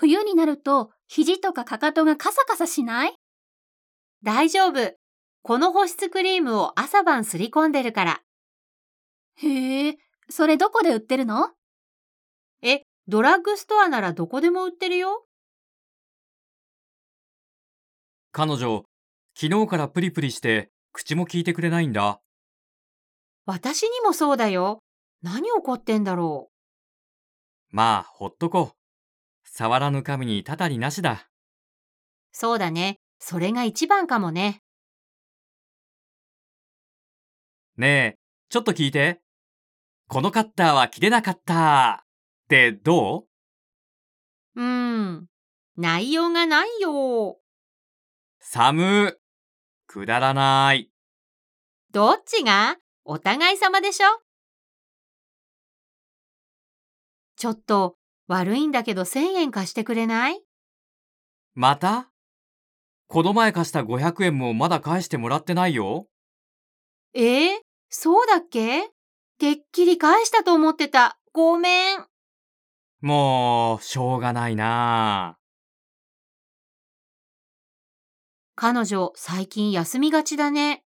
冬になると肘とかかかとがカサカサしない？大丈夫。この保湿クリームを朝晩すり込んでるから。へえ、それどこで売ってるの？え、ドラッグストアならどこでも売ってるよ。彼女、昨日からプリプリして口も聞いてくれないんだ。私にもそうだよ。何怒ってんだろまあ、ほっとこう。触らぬ神にたたりなしだ。う。そうだね。それが一番かもね。ねえ、ちょっと聞いて。このカッターは切れなかった。ってどう？うーん。内容がないよ。寒ー。くだらない。どっちが？お互い様でしょ？ちょっと悪いんだけど1000円貸してくれない？また？この前貸した500円もまだ返してもらってないよ。えー、そうだっけ？てっきり返したと思ってた。ごめん。もう、しょうがないな彼女、最近休みがちだね。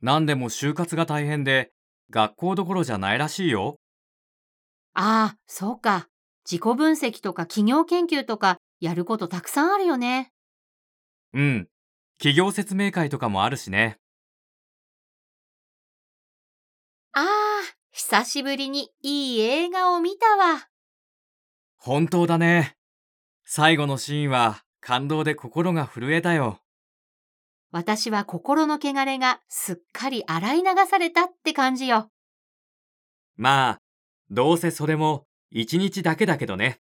何でも就活が大変で、学校どころじゃないらしいよ。ああ、そうか。自己分析とか企業研究とかやることたくさんあるよね。うん。企業説明会とかもあるしね。ああ、久しぶりにいい映画を見たわ。本当だね。最後のシーンは感動で心が震えたよ。私は心の汚れがすっかり洗い流されたって感じよ。まあ、どうせそれも一日だけだけどね。